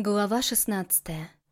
Глава 16.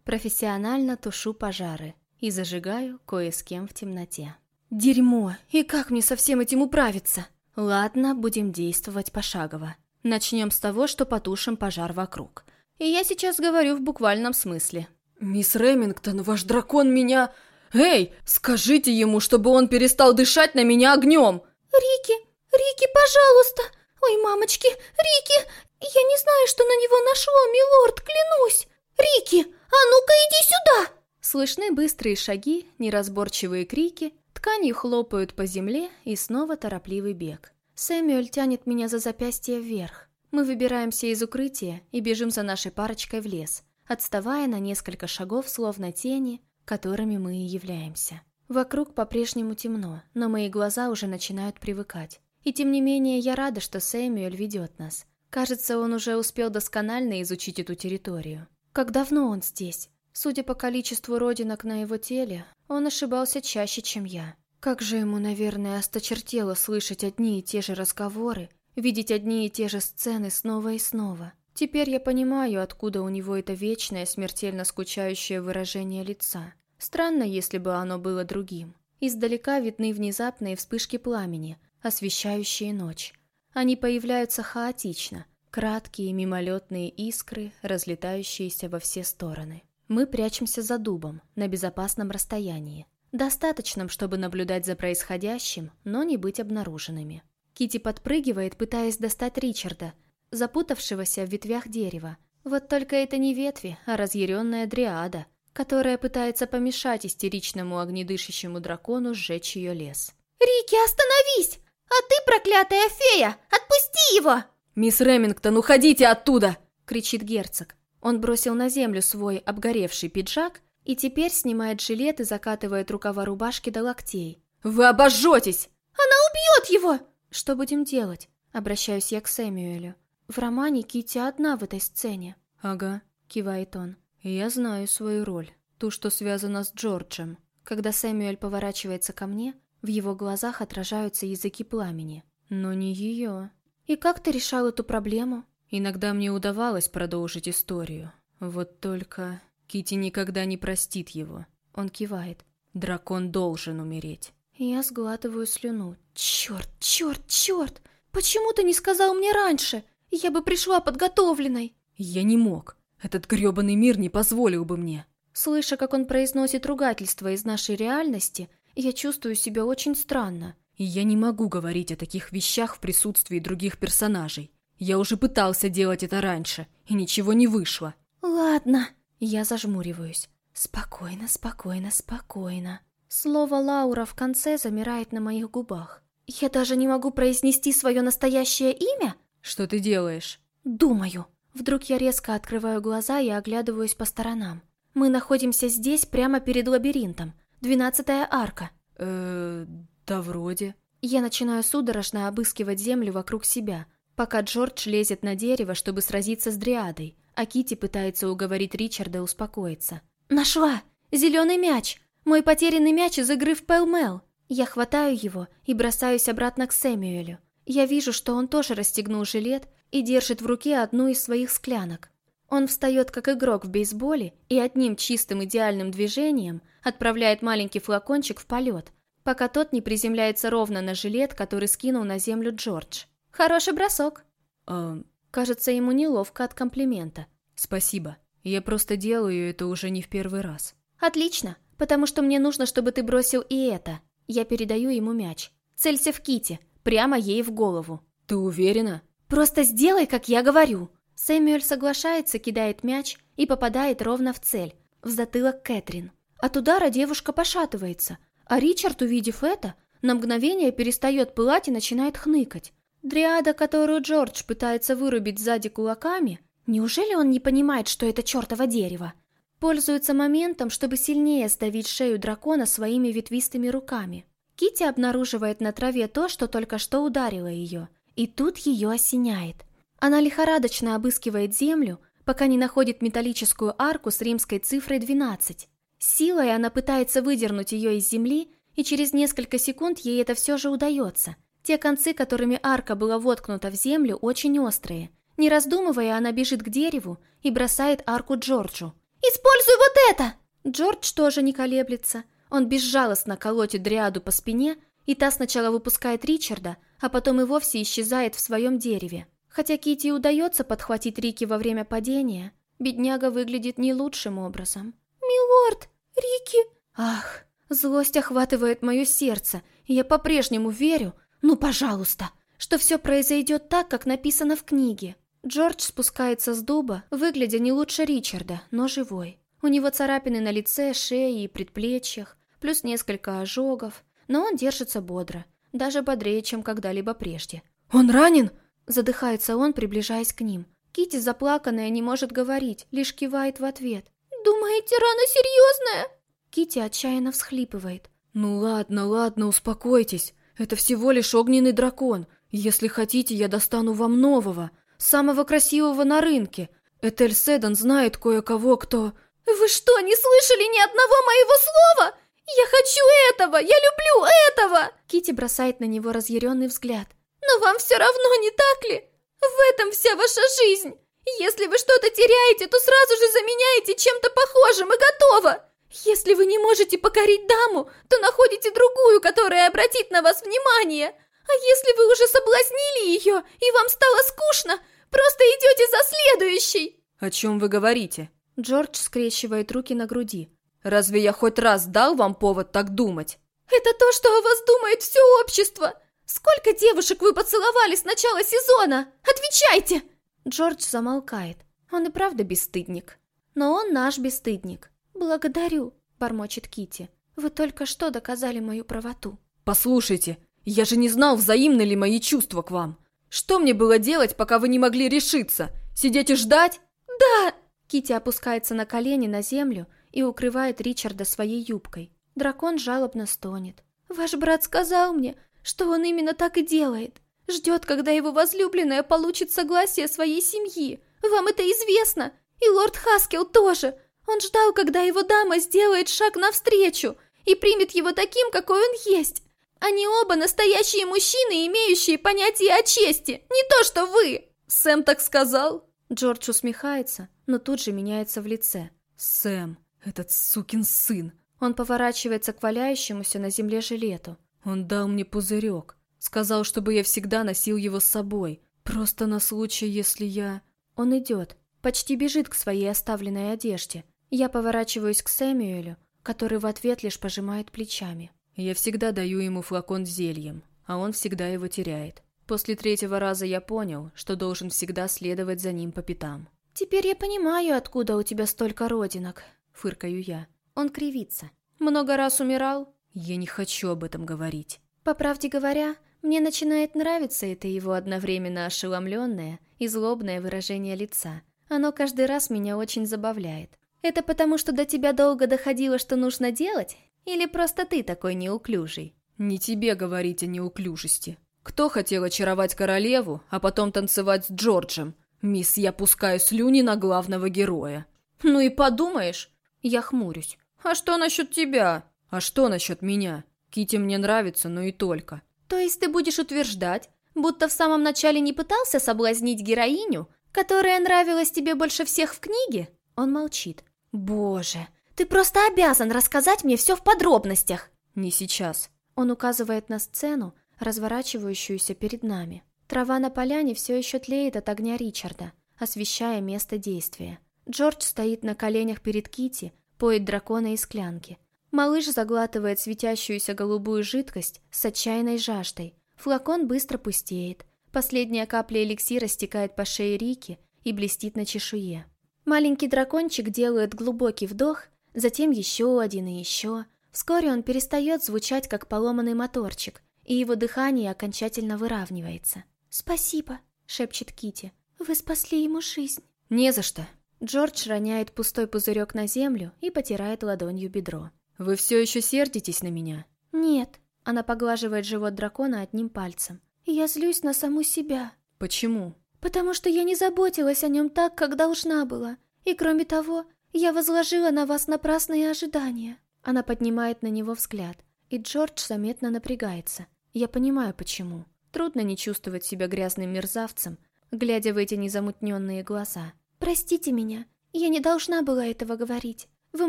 Профессионально тушу пожары и зажигаю кое с кем в темноте. Дерьмо! И как мне со всем этим управиться? Ладно, будем действовать пошагово. Начнем с того, что потушим пожар вокруг. И я сейчас говорю в буквальном смысле. «Мисс Ремингтон, ваш дракон меня... Эй, скажите ему, чтобы он перестал дышать на меня огнем!» «Рики, Рики, пожалуйста! Ой, мамочки, Рики, «Я не знаю, что на него нашло, милорд, клянусь! Рики, а ну-ка иди сюда!» Слышны быстрые шаги, неразборчивые крики, ткани хлопают по земле и снова торопливый бег. Сэмюэль тянет меня за запястье вверх. Мы выбираемся из укрытия и бежим за нашей парочкой в лес, отставая на несколько шагов, словно тени, которыми мы и являемся. Вокруг по-прежнему темно, но мои глаза уже начинают привыкать. И тем не менее я рада, что Сэмюэль ведет нас. Кажется, он уже успел досконально изучить эту территорию. Как давно он здесь? Судя по количеству родинок на его теле, он ошибался чаще, чем я. Как же ему, наверное, осточертело слышать одни и те же разговоры, видеть одни и те же сцены снова и снова. Теперь я понимаю, откуда у него это вечное, смертельно скучающее выражение лица. Странно, если бы оно было другим. Издалека видны внезапные вспышки пламени, освещающие ночь. Они появляются хаотично, краткие мимолетные искры, разлетающиеся во все стороны. Мы прячемся за дубом, на безопасном расстоянии. Достаточном, чтобы наблюдать за происходящим, но не быть обнаруженными. Кити подпрыгивает, пытаясь достать Ричарда, запутавшегося в ветвях дерева. Вот только это не ветви, а разъяренная дриада, которая пытается помешать истеричному огнедышащему дракону сжечь ее лес. «Рики, остановись! «А ты, проклятая фея, отпусти его!» «Мисс Ремингтон, уходите оттуда!» — кричит герцог. Он бросил на землю свой обгоревший пиджак и теперь снимает жилет и закатывает рукава рубашки до локтей. «Вы обожжетесь!» «Она убьет его!» «Что будем делать?» — обращаюсь я к Сэмюэлю. «В романе Кити одна в этой сцене». «Ага», — кивает он. «Я знаю свою роль, ту, что связана с Джорджем». Когда Сэмюэль поворачивается ко мне, в его глазах отражаются языки пламени. Но не ее. «И как ты решал эту проблему?» Иногда мне удавалось продолжить историю. Вот только Кити никогда не простит его. Он кивает. Дракон должен умереть. Я сглатываю слюну. Черт, черт, черт! Почему ты не сказал мне раньше? Я бы пришла подготовленной. Я не мог. Этот грёбаный мир не позволил бы мне. Слыша, как он произносит ругательство из нашей реальности, я чувствую себя очень странно. И я не могу говорить о таких вещах в присутствии других персонажей. Я уже пытался делать это раньше, и ничего не вышло. Ладно. Я зажмуриваюсь. Спокойно, спокойно, спокойно. Слово Лаура в конце замирает на моих губах. Я даже не могу произнести свое настоящее имя? Что ты делаешь? Думаю. Вдруг я резко открываю глаза и оглядываюсь по сторонам. Мы находимся здесь, прямо перед лабиринтом. Двенадцатая арка. э да вроде. Я начинаю судорожно обыскивать землю вокруг себя, пока Джордж лезет на дерево, чтобы сразиться с Дриадой, а Кити пытается уговорить Ричарда успокоиться. «Нашла! Зеленый мяч! Мой потерянный мяч из игры в Пэлмэл!» Я хватаю его и бросаюсь обратно к Сэмюэлю. Я вижу, что он тоже расстегнул жилет и держит в руке одну из своих склянок. Он встает как игрок в бейсболе и одним чистым идеальным движением отправляет маленький флакончик в полет, пока тот не приземляется ровно на жилет, который скинул на землю Джордж. Хороший бросок. Э, Кажется, ему неловко от комплимента. Спасибо. Я просто делаю это уже не в первый раз. Отлично, потому что мне нужно, чтобы ты бросил и это. Я передаю ему мяч. Целься в Кити, прямо ей в голову. Ты уверена? Просто сделай, как я говорю. Сэмюэль соглашается, кидает мяч и попадает ровно в цель, в затылок Кэтрин. От удара девушка пошатывается, а Ричард, увидев это, на мгновение перестает пылать и начинает хныкать. Дриада, которую Джордж пытается вырубить сзади кулаками, неужели он не понимает, что это чертово дерево? Пользуется моментом, чтобы сильнее сдавить шею дракона своими ветвистыми руками. Кити обнаруживает на траве то, что только что ударило ее, и тут ее осеняет. Она лихорадочно обыскивает землю, пока не находит металлическую арку с римской цифрой 12. Силой она пытается выдернуть ее из земли, и через несколько секунд ей это все же удается. Те концы, которыми арка была воткнута в землю, очень острые. Не раздумывая, она бежит к дереву и бросает арку Джорджу. «Используй вот это!» Джордж тоже не колеблется. Он безжалостно колотит Дриаду по спине, и та сначала выпускает Ричарда, а потом и вовсе исчезает в своем дереве. Хотя Кити удается подхватить Рики во время падения, бедняга выглядит не лучшим образом. «Милорд, Рики...» Ах, злость охватывает мое сердце, и я по-прежнему верю, ну пожалуйста, что все произойдет так, как написано в книге. Джордж спускается с дуба, выглядя не лучше Ричарда, но живой. У него царапины на лице, шее и предплечьях, плюс несколько ожогов, но он держится бодро, даже бодрее, чем когда-либо прежде. «Он ранен?» Задыхается он, приближаясь к ним. Кити заплаканная не может говорить, лишь кивает в ответ. «Думаете, рана серьезная?» Кити отчаянно всхлипывает. «Ну ладно, ладно, успокойтесь. Это всего лишь огненный дракон. Если хотите, я достану вам нового, самого красивого на рынке. Этель Седан знает кое-кого, кто...» «Вы что, не слышали ни одного моего слова? Я хочу этого! Я люблю этого!» Кити бросает на него разъяренный взгляд. «Но вам все равно, не так ли? В этом вся ваша жизнь! Если вы что-то теряете, то сразу же заменяете чем-то похожим и готово! Если вы не можете покорить даму, то находите другую, которая обратит на вас внимание! А если вы уже соблазнили ее, и вам стало скучно, просто идете за следующей!» «О чем вы говорите?» Джордж скрещивает руки на груди. «Разве я хоть раз дал вам повод так думать?» «Это то, что о вас думает все общество! Сколько девушек вы поцеловали с начала сезона? Отвечайте!» Джордж замолкает. Он и правда бесстыдник. Но он наш бесстыдник. «Благодарю», — бормочет Кити. «Вы только что доказали мою правоту». «Послушайте, я же не знал, взаимны ли мои чувства к вам. Что мне было делать, пока вы не могли решиться? Сидеть и ждать?» «Да!» Кити опускается на колени на землю и укрывает Ричарда своей юбкой. Дракон жалобно стонет. «Ваш брат сказал мне, что он именно так и делает. Ждет, когда его возлюбленная получит согласие своей семьи. Вам это известно. И лорд Хаскел тоже. Он ждал, когда его дама сделает шаг навстречу и примет его таким, какой он есть. Они оба настоящие мужчины, имеющие понятие о чести. Не то, что вы. Сэм так сказал? Джордж усмехается, но тут же меняется в лице. Сэм, этот сукин сын. Он поворачивается к валяющемуся на земле жилету. Он дал мне пузырек. Сказал, чтобы я всегда носил его с собой. Просто на случай, если я... Он идет, почти бежит к своей оставленной одежде. Я поворачиваюсь к Сэмюэлю, который в ответ лишь пожимает плечами. Я всегда даю ему флакон с зельем, а он всегда его теряет. После третьего раза я понял, что должен всегда следовать за ним по пятам. «Теперь я понимаю, откуда у тебя столько родинок», — фыркаю я. Он кривится. «Много раз умирал?» Я не хочу об этом говорить. По правде говоря, мне начинает нравиться это его одновременно ошеломленное и злобное выражение лица. Оно каждый раз меня очень забавляет. Это потому, что до тебя долго доходило, что нужно делать? Или просто ты такой неуклюжий? Не тебе говорить о неуклюжести. Кто хотел очаровать королеву, а потом танцевать с Джорджем? Мисс, я пускаю слюни на главного героя. Ну и подумаешь. Я хмурюсь. А что насчет тебя? А что насчет меня? Кити мне нравится, но и только. То есть ты будешь утверждать, будто в самом начале не пытался соблазнить героиню, которая нравилась тебе больше всех в книге? Он молчит. Боже, ты просто обязан рассказать мне все в подробностях. Не сейчас. Он указывает на сцену, разворачивающуюся перед нами. Трава на поляне все еще тлеет от огня Ричарда, освещая место действия. Джордж стоит на коленях перед Кити, поет дракона из склянки. Малыш заглатывает светящуюся голубую жидкость с отчаянной жаждой. Флакон быстро пустеет. Последняя капля эликсира стекает по шее Рики и блестит на чешуе. Маленький дракончик делает глубокий вдох, затем еще один и еще. Вскоре он перестает звучать, как поломанный моторчик, и его дыхание окончательно выравнивается. «Спасибо», — шепчет Кити. «Вы спасли ему жизнь». «Не за что». Джордж роняет пустой пузырек на землю и потирает ладонью бедро. «Вы все еще сердитесь на меня?» «Нет». Она поглаживает живот дракона одним пальцем. «Я злюсь на саму себя». «Почему?» «Потому что я не заботилась о нем так, как должна была. И кроме того, я возложила на вас напрасные ожидания». Она поднимает на него взгляд, и Джордж заметно напрягается. Я понимаю, почему. Трудно не чувствовать себя грязным мерзавцем, глядя в эти незамутненные глаза. «Простите меня, я не должна была этого говорить. Вы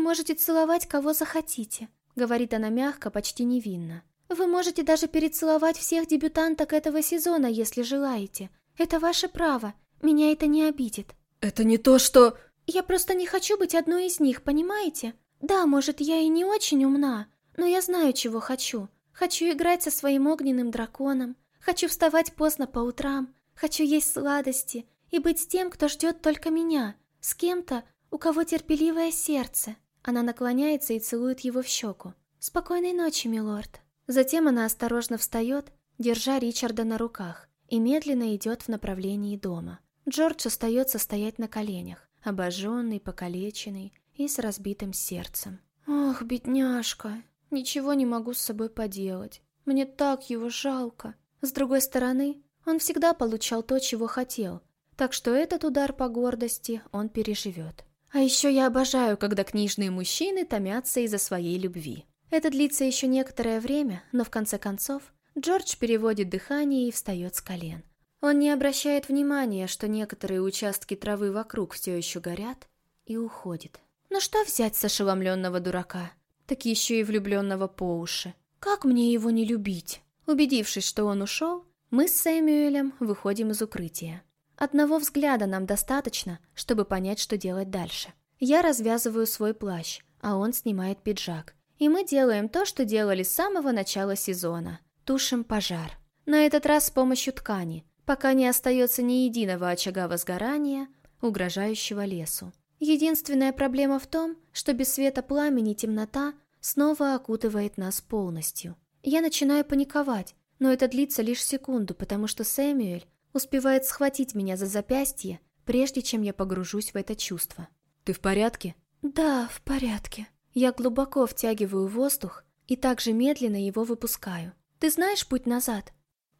можете целовать, кого захотите», — говорит она мягко, почти невинно. «Вы можете даже перецеловать всех дебютанток этого сезона, если желаете. Это ваше право, меня это не обидит». «Это не то, что...» «Я просто не хочу быть одной из них, понимаете? Да, может, я и не очень умна, но я знаю, чего хочу. Хочу играть со своим огненным драконом, хочу вставать поздно по утрам, хочу есть сладости и быть с тем, кто ждет только меня, с кем-то, у кого терпеливое сердце». Она наклоняется и целует его в щеку. «Спокойной ночи, милорд». Затем она осторожно встает, держа Ричарда на руках, и медленно идет в направлении дома. Джордж остается стоять на коленях обожженный, покалеченный и с разбитым сердцем. «Ох, бедняжка, ничего не могу с собой поделать. Мне так его жалко. С другой стороны, он всегда получал то, чего хотел, так что этот удар по гордости он переживет. А еще я обожаю, когда книжные мужчины томятся из-за своей любви. Это длится еще некоторое время, но в конце концов Джордж переводит дыхание и встает с колен. Он не обращает внимания, что некоторые участки травы вокруг все еще горят, и уходит. Ну что взять с ошеломленного дурака? Так еще и влюбленного по уши. Как мне его не любить? Убедившись, что он ушел, мы с Сэмюэлем выходим из укрытия. Одного взгляда нам достаточно, чтобы понять, что делать дальше. Я развязываю свой плащ, а он снимает пиджак. И мы делаем то, что делали с самого начала сезона. Тушим пожар. На этот раз с помощью ткани, пока не остается ни единого очага возгорания, угрожающего лесу. Единственная проблема в том, что без света пламени темнота снова окутывает нас полностью. Я начинаю паниковать, но это длится лишь секунду, потому что Сэмюэль успевает схватить меня за запястье, прежде чем я погружусь в это чувство. «Ты в порядке?» «Да, в порядке». Я глубоко втягиваю воздух и также медленно его выпускаю. «Ты знаешь путь назад?»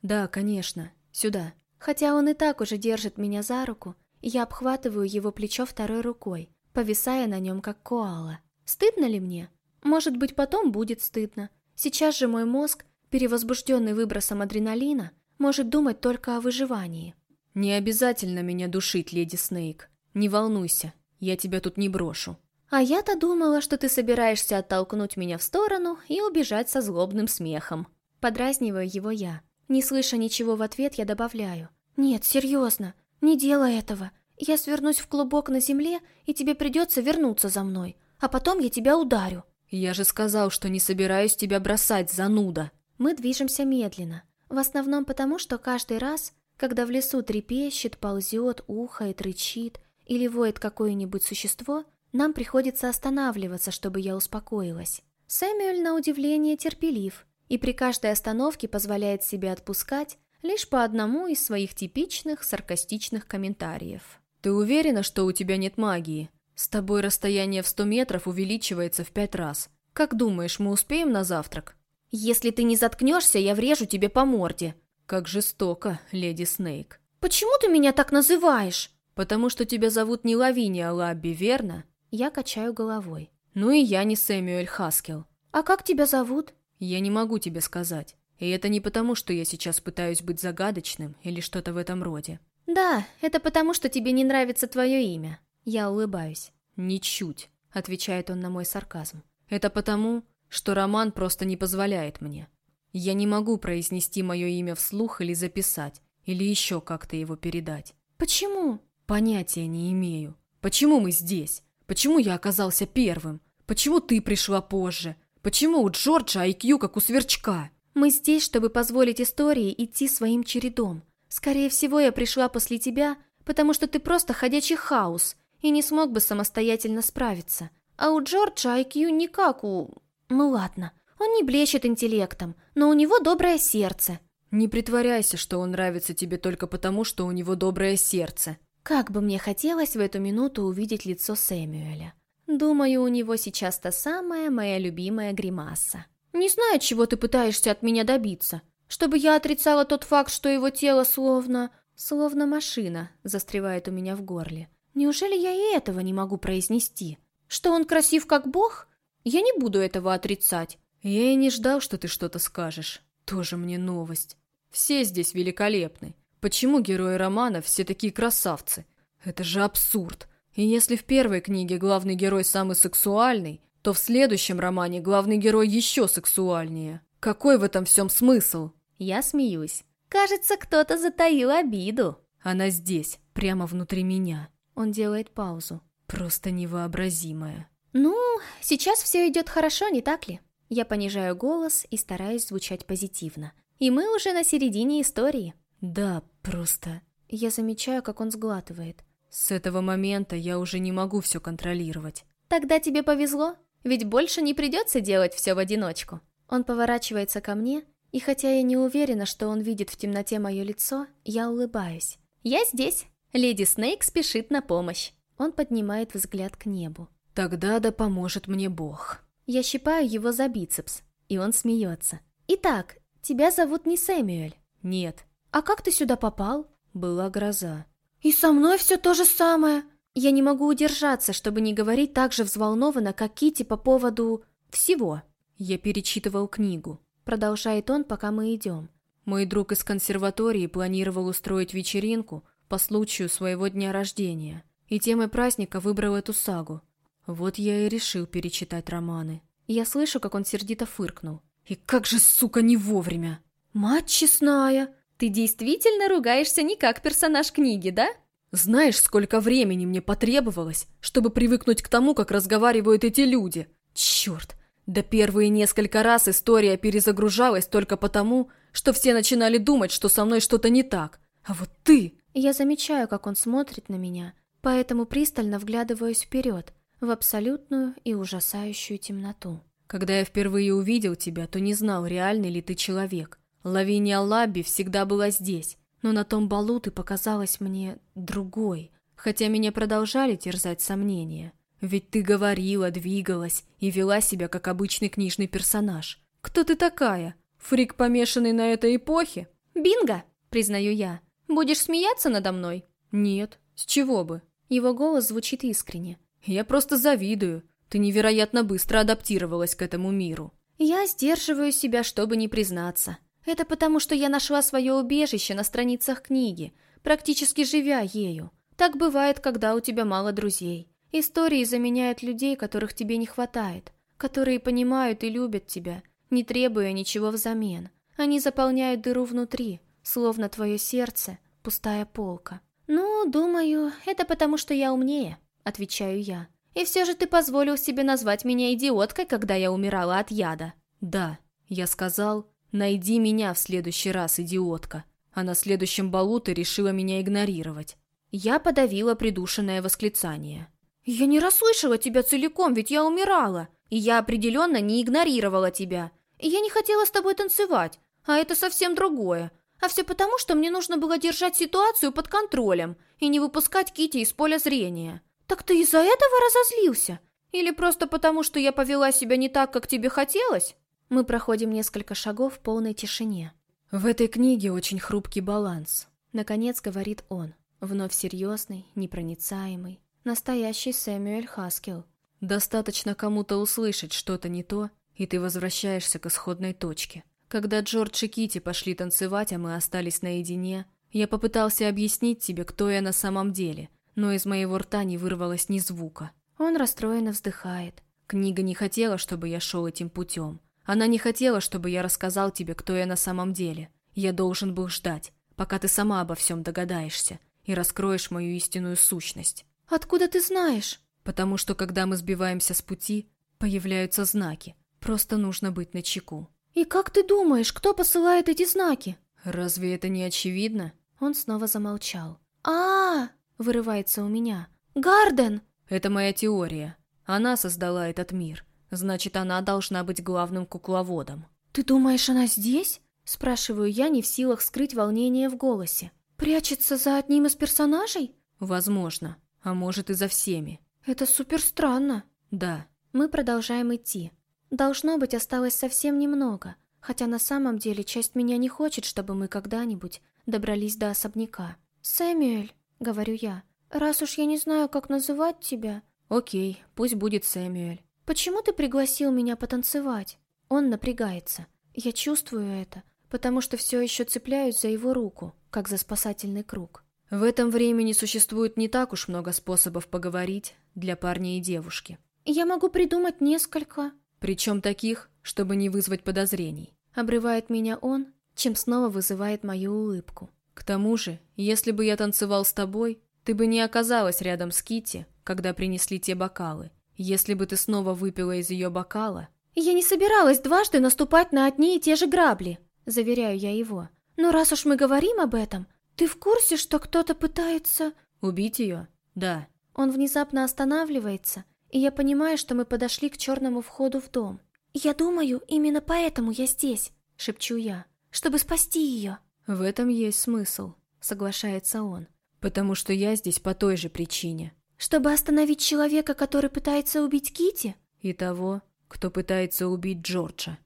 «Да, конечно. Сюда». Хотя он и так уже держит меня за руку, я обхватываю его плечо второй рукой, повисая на нем как коала. Стыдно ли мне? Может быть, потом будет стыдно. Сейчас же мой мозг, перевозбужденный выбросом адреналина, может думать только о выживании. «Не обязательно меня душить, леди Снейк. Не волнуйся, я тебя тут не брошу». «А я-то думала, что ты собираешься оттолкнуть меня в сторону и убежать со злобным смехом». Подразниваю его я. Не слыша ничего в ответ, я добавляю. «Нет, серьезно, не делай этого. Я свернусь в клубок на земле, и тебе придется вернуться за мной, а потом я тебя ударю». «Я же сказал, что не собираюсь тебя бросать, зануда». Мы движемся медленно, в основном потому, что каждый раз, когда в лесу трепещет, ползет, ухает, рычит или воет какое-нибудь существо, нам приходится останавливаться, чтобы я успокоилась. Сэмюэль, на удивление, терпелив, и при каждой остановке позволяет себе отпускать лишь по одному из своих типичных саркастичных комментариев. «Ты уверена, что у тебя нет магии? С тобой расстояние в сто метров увеличивается в пять раз. Как думаешь, мы успеем на завтрак?» «Если ты не заткнешься, я врежу тебе по морде». «Как жестоко, леди Снейк». «Почему ты меня так называешь?» «Потому что тебя зовут не Лавиния Лабби, верно?» Я качаю головой. «Ну и я не Сэмюэль Хаскел». «А как тебя зовут?» Я не могу тебе сказать. И это не потому, что я сейчас пытаюсь быть загадочным или что-то в этом роде. Да, это потому, что тебе не нравится твое имя. Я улыбаюсь. Ничуть, отвечает он на мой сарказм. Это потому, что роман просто не позволяет мне. Я не могу произнести мое имя вслух или записать, или еще как-то его передать. Почему? Понятия не имею. Почему мы здесь? Почему я оказался первым? Почему ты пришла позже? Почему у Джорджа IQ как у сверчка? Мы здесь, чтобы позволить истории идти своим чередом. Скорее всего, я пришла после тебя, потому что ты просто ходячий хаос и не смог бы самостоятельно справиться. А у Джорджа IQ не как у... Ну ладно, он не блещет интеллектом, но у него доброе сердце. Не притворяйся, что он нравится тебе только потому, что у него доброе сердце. Как бы мне хотелось в эту минуту увидеть лицо Сэмюэля. Думаю, у него сейчас та самая моя любимая гримаса. Не знаю, чего ты пытаешься от меня добиться. Чтобы я отрицала тот факт, что его тело словно... Словно машина застревает у меня в горле. Неужели я и этого не могу произнести? Что он красив как бог? Я не буду этого отрицать. Я и не ждал, что ты что-то скажешь. Тоже мне новость. Все здесь великолепны. Почему герои романа все такие красавцы? Это же абсурд. И если в первой книге главный герой самый сексуальный, то в следующем романе главный герой еще сексуальнее. Какой в этом всем смысл? Я смеюсь. Кажется, кто-то затаил обиду. Она здесь, прямо внутри меня. Он делает паузу. Просто невообразимая. Ну, сейчас все идет хорошо, не так ли? Я понижаю голос и стараюсь звучать позитивно. И мы уже на середине истории. Да, просто... Я замечаю, как он сглатывает. С этого момента я уже не могу все контролировать. Тогда тебе повезло, ведь больше не придется делать все в одиночку. Он поворачивается ко мне, и хотя я не уверена, что он видит в темноте мое лицо, я улыбаюсь. Я здесь. Леди Снейк спешит на помощь. Он поднимает взгляд к небу. Тогда да поможет мне Бог. Я щипаю его за бицепс, и он смеется. Итак, тебя зовут не Сэмюэль? Нет. А как ты сюда попал? Была гроза. «И со мной все то же самое!» Я не могу удержаться, чтобы не говорить так же взволнованно, как Кити по поводу... всего. Я перечитывал книгу. Продолжает он, пока мы идем. Мой друг из консерватории планировал устроить вечеринку по случаю своего дня рождения. И темой праздника выбрал эту сагу. Вот я и решил перечитать романы. Я слышу, как он сердито фыркнул. И как же, сука, не вовремя! Мать честная! Ты действительно ругаешься не как персонаж книги, да? Знаешь, сколько времени мне потребовалось, чтобы привыкнуть к тому, как разговаривают эти люди? Черт! Да первые несколько раз история перезагружалась только потому, что все начинали думать, что со мной что-то не так. А вот ты... Я замечаю, как он смотрит на меня, поэтому пристально вглядываюсь вперед, в абсолютную и ужасающую темноту. Когда я впервые увидел тебя, то не знал, реальный ли ты человек. Лавиния Лабби всегда была здесь, но на том балу ты показалась мне другой, хотя меня продолжали терзать сомнения. Ведь ты говорила, двигалась и вела себя как обычный книжный персонаж. Кто ты такая? Фрик, помешанный на этой эпохе? Бинго, признаю я. Будешь смеяться надо мной? Нет, с чего бы? Его голос звучит искренне. Я просто завидую. Ты невероятно быстро адаптировалась к этому миру. Я сдерживаю себя, чтобы не признаться. Это потому, что я нашла свое убежище на страницах книги, практически живя ею. Так бывает, когда у тебя мало друзей. Истории заменяют людей, которых тебе не хватает, которые понимают и любят тебя, не требуя ничего взамен. Они заполняют дыру внутри, словно твое сердце – пустая полка. «Ну, думаю, это потому, что я умнее», – отвечаю я. «И все же ты позволил себе назвать меня идиоткой, когда я умирала от яда». «Да», – я сказал, «Найди меня в следующий раз, идиотка!» А на следующем балу ты решила меня игнорировать. Я подавила придушенное восклицание. «Я не расслышала тебя целиком, ведь я умирала. И я определенно не игнорировала тебя. И я не хотела с тобой танцевать. А это совсем другое. А все потому, что мне нужно было держать ситуацию под контролем и не выпускать Кити из поля зрения. Так ты из-за этого разозлился? Или просто потому, что я повела себя не так, как тебе хотелось?» Мы проходим несколько шагов в полной тишине. В этой книге очень хрупкий баланс. Наконец говорит он, вновь серьезный, непроницаемый. Настоящий Сэмюэль Хаскел. Достаточно кому-то услышать что-то не то, и ты возвращаешься к исходной точке. Когда Джордж и Кити пошли танцевать, а мы остались наедине, я попытался объяснить тебе, кто я на самом деле, но из моего рта не вырвалось ни звука. Он расстроенно вздыхает. Книга не хотела, чтобы я шел этим путем. Она не хотела, чтобы я рассказал тебе, кто я на самом деле. Я должен был ждать, пока ты сама обо всем догадаешься и раскроешь мою истинную сущность. Откуда ты знаешь? Потому что, когда мы сбиваемся с пути, появляются знаки. Просто нужно быть начеку. И как ты думаешь, кто посылает эти знаки? Разве это не очевидно? Он снова замолчал. а, -а, -а вырывается у меня. Гарден! Это моя теория. Она создала этот мир. Значит, она должна быть главным кукловодом. «Ты думаешь, она здесь?» Спрашиваю я, не в силах скрыть волнение в голосе. «Прячется за одним из персонажей?» «Возможно. А может и за всеми». «Это супер странно». «Да». Мы продолжаем идти. Должно быть, осталось совсем немного, хотя на самом деле часть меня не хочет, чтобы мы когда-нибудь добрались до особняка. «Сэмюэль», — говорю я, — «раз уж я не знаю, как называть тебя...» «Окей, пусть будет Сэмюэль». «Почему ты пригласил меня потанцевать?» Он напрягается. Я чувствую это, потому что все еще цепляюсь за его руку, как за спасательный круг. В этом времени существует не так уж много способов поговорить для парня и девушки. Я могу придумать несколько. Причем таких, чтобы не вызвать подозрений. Обрывает меня он, чем снова вызывает мою улыбку. К тому же, если бы я танцевал с тобой, ты бы не оказалась рядом с Кити, когда принесли те бокалы. Если бы ты снова выпила из ее бокала... Я не собиралась дважды наступать на одни и те же грабли, заверяю я его. Но раз уж мы говорим об этом, ты в курсе, что кто-то пытается... Убить ее? Да. Он внезапно останавливается, и я понимаю, что мы подошли к черному входу в дом. «Я думаю, именно поэтому я здесь», — шепчу я, — «чтобы спасти ее». «В этом есть смысл», — соглашается он. «Потому что я здесь по той же причине». «Чтобы остановить человека, который пытается убить Кити? «И того, кто пытается убить Джорджа».